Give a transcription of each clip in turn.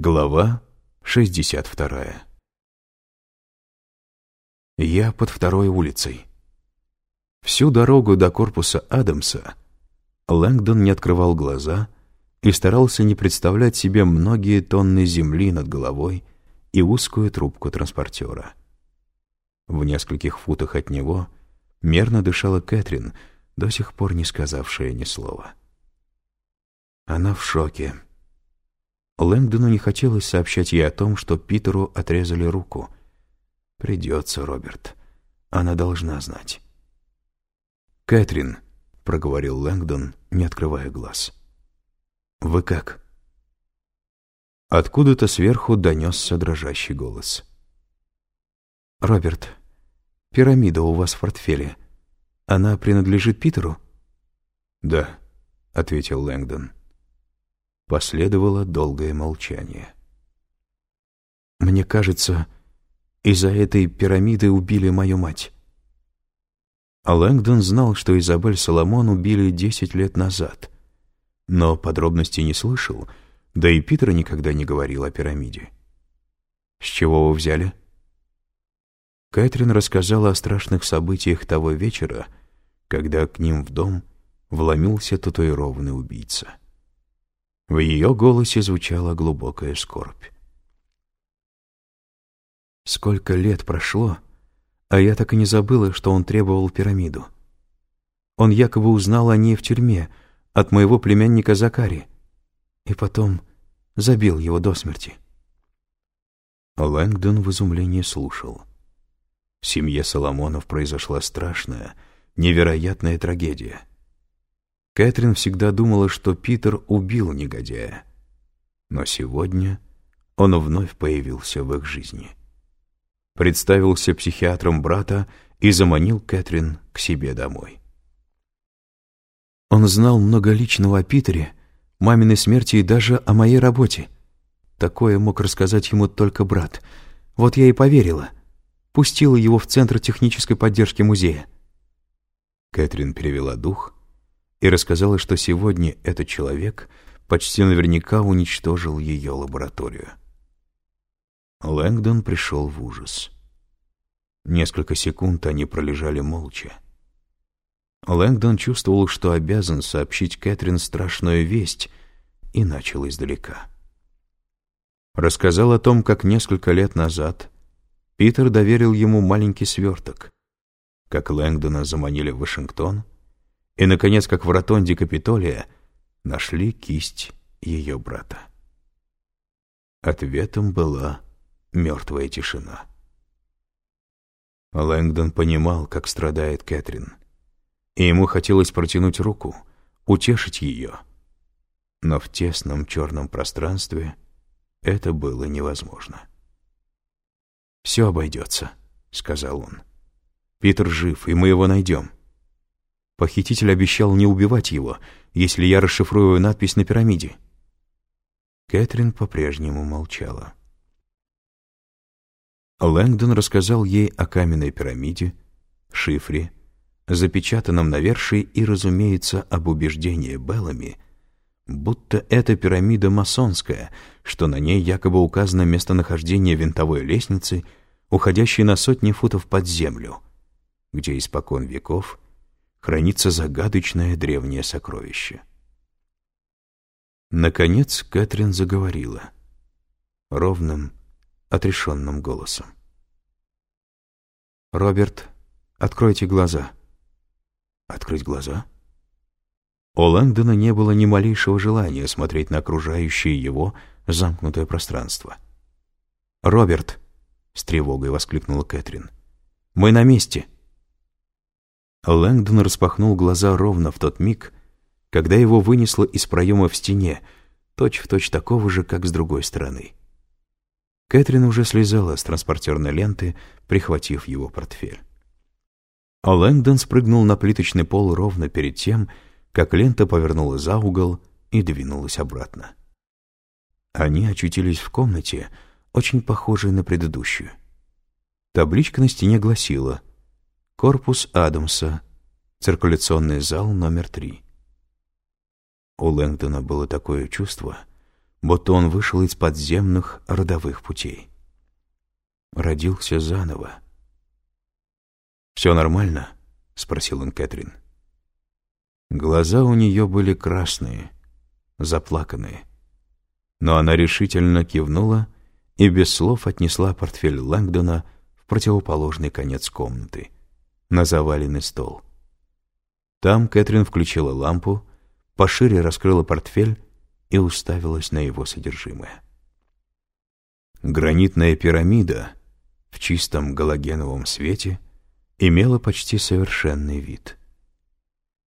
Глава 62 Я под второй улицей. Всю дорогу до корпуса Адамса Лэнгдон не открывал глаза и старался не представлять себе многие тонны земли над головой и узкую трубку транспортера. В нескольких футах от него мерно дышала Кэтрин, до сих пор не сказавшая ни слова. Она в шоке. Лэнгдону не хотелось сообщать ей о том, что Питеру отрезали руку. «Придется, Роберт. Она должна знать». «Кэтрин», — проговорил Лэнгдон, не открывая глаз. «Вы как?» Откуда-то сверху донесся дрожащий голос. «Роберт, пирамида у вас в портфеле. Она принадлежит Питеру?» «Да», — ответил Лэнгдон. Последовало долгое молчание. «Мне кажется, из-за этой пирамиды убили мою мать». А Лэнгдон знал, что Изабель Соломон убили десять лет назад, но подробностей не слышал, да и Питер никогда не говорил о пирамиде. «С чего вы взяли?» Кэтрин рассказала о страшных событиях того вечера, когда к ним в дом вломился татуированный убийца. В ее голосе звучала глубокая скорбь. Сколько лет прошло, а я так и не забыла, что он требовал пирамиду. Он якобы узнал о ней в тюрьме от моего племянника Закари, и потом забил его до смерти. Лэнгдон в изумлении слушал. В семье Соломонов произошла страшная, невероятная трагедия. Кэтрин всегда думала, что Питер убил негодяя. Но сегодня он вновь появился в их жизни. Представился психиатром брата и заманил Кэтрин к себе домой. Он знал много личного о Питере, маминой смерти и даже о моей работе. Такое мог рассказать ему только брат. Вот я и поверила. Пустила его в Центр технической поддержки музея. Кэтрин перевела дух — и рассказала, что сегодня этот человек почти наверняка уничтожил ее лабораторию. Лэнгдон пришел в ужас. Несколько секунд они пролежали молча. Лэнгдон чувствовал, что обязан сообщить Кэтрин страшную весть, и начал издалека. Рассказал о том, как несколько лет назад Питер доверил ему маленький сверток, как Лэнгдона заманили в Вашингтон — и, наконец, как в ротонде Капитолия, нашли кисть ее брата. Ответом была мертвая тишина. Лэнгдон понимал, как страдает Кэтрин, и ему хотелось протянуть руку, утешить ее. Но в тесном черном пространстве это было невозможно. «Все обойдется», — сказал он. «Питер жив, и мы его найдем. Похититель обещал не убивать его, если я расшифрую надпись на пирамиде. Кэтрин по-прежнему молчала. Лэнгдон рассказал ей о каменной пирамиде, шифре, запечатанном навершии и, разумеется, об убеждении Беллами, будто эта пирамида масонская, что на ней якобы указано местонахождение винтовой лестницы, уходящей на сотни футов под землю, где испокон веков хранится загадочное древнее сокровище. Наконец Кэтрин заговорила ровным, отрешенным голосом. «Роберт, откройте глаза». «Открыть глаза?» У Лэнгдона не было ни малейшего желания смотреть на окружающее его замкнутое пространство. «Роберт!» — с тревогой воскликнула Кэтрин. «Мы на месте!» Лэнгдон распахнул глаза ровно в тот миг, когда его вынесло из проема в стене, точь-в-точь точь такого же, как с другой стороны. Кэтрин уже слезала с транспортерной ленты, прихватив его портфель. А Лэнгдон спрыгнул на плиточный пол ровно перед тем, как лента повернула за угол и двинулась обратно. Они очутились в комнате, очень похожей на предыдущую. Табличка на стене гласила Корпус Адамса. Циркуляционный зал номер три. У Лэнгдона было такое чувство, будто он вышел из подземных родовых путей. Родился заново. «Все нормально?» — спросил он Кэтрин. Глаза у нее были красные, заплаканные. Но она решительно кивнула и без слов отнесла портфель Лэнгдона в противоположный конец комнаты, на заваленный стол. Там Кэтрин включила лампу, пошире раскрыла портфель и уставилась на его содержимое. Гранитная пирамида в чистом галогеновом свете имела почти совершенный вид.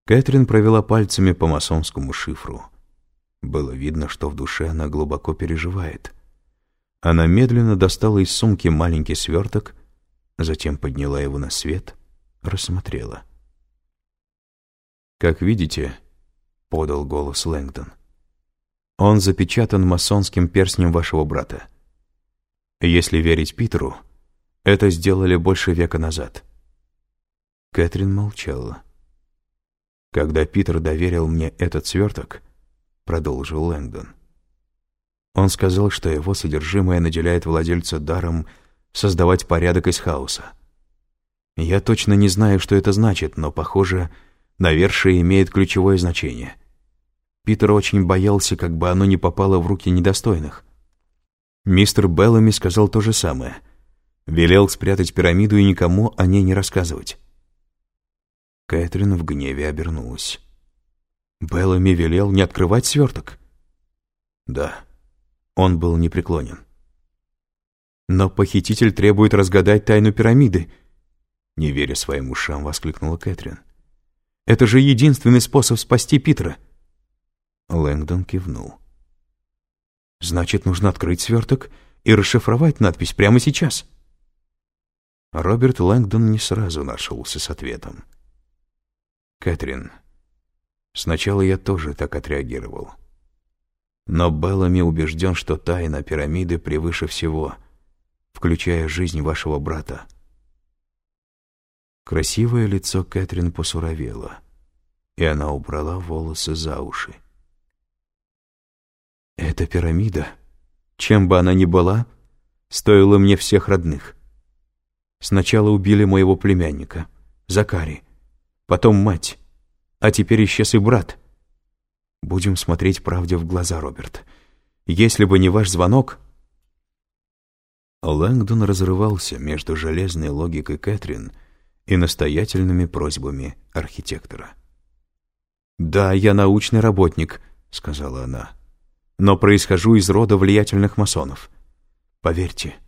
Кэтрин провела пальцами по масонскому шифру. Было видно, что в душе она глубоко переживает. Она медленно достала из сумки маленький сверток, затем подняла его на свет, рассмотрела. «Как видите», — подал голос Лэнгдон, — «он запечатан масонским перстнем вашего брата. Если верить Питеру, это сделали больше века назад». Кэтрин молчала. «Когда Питер доверил мне этот сверток», — продолжил Лэнгдон, он сказал, что его содержимое наделяет владельца даром создавать порядок из хаоса. Я точно не знаю, что это значит, но, похоже, навершие имеет ключевое значение. Питер очень боялся, как бы оно не попало в руки недостойных. Мистер Беллами сказал то же самое. Велел спрятать пирамиду и никому о ней не рассказывать. Кэтрин в гневе обернулась. Беллами велел не открывать сверток? Да, он был непреклонен. Но похититель требует разгадать тайну пирамиды. Не веря своим ушам, воскликнула Кэтрин. Это же единственный способ спасти Питера. Лэнгдон кивнул. Значит, нужно открыть сверток и расшифровать надпись прямо сейчас. Роберт Лэнгдон не сразу нашелся с ответом. Кэтрин, сначала я тоже так отреагировал. Но Беллами убежден, что тайна пирамиды превыше всего, включая жизнь вашего брата. Красивое лицо Кэтрин посуровело, и она убрала волосы за уши. Эта пирамида, чем бы она ни была, стоила мне всех родных. Сначала убили моего племянника, Закари, потом мать, а теперь исчез и брат. Будем смотреть правде в глаза, Роберт. Если бы не ваш звонок... Лэнгдон разрывался между железной логикой Кэтрин и настоятельными просьбами архитектора. «Да, я научный работник», — сказала она, — «но происхожу из рода влиятельных масонов. Поверьте, —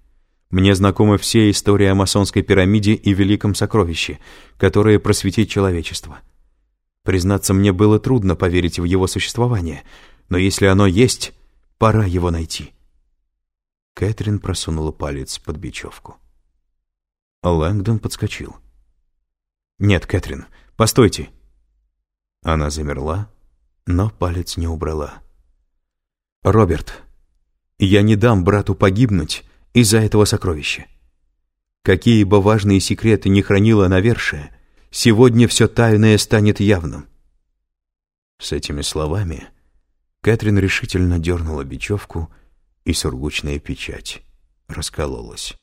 мне знакомы все истории о масонской пирамиде и великом сокровище, которое просветит человечество. Признаться, мне было трудно поверить в его существование, но если оно есть, пора его найти. Кэтрин просунула палец под бечевку. Лэнгдон подскочил. «Нет, Кэтрин, постойте!» Она замерла, но палец не убрала. «Роберт, я не дам брату погибнуть, из-за этого сокровища. Какие бы важные секреты ни хранила навершие, сегодня все тайное станет явным. С этими словами Кэтрин решительно дернула бечевку, и сургучная печать раскололась.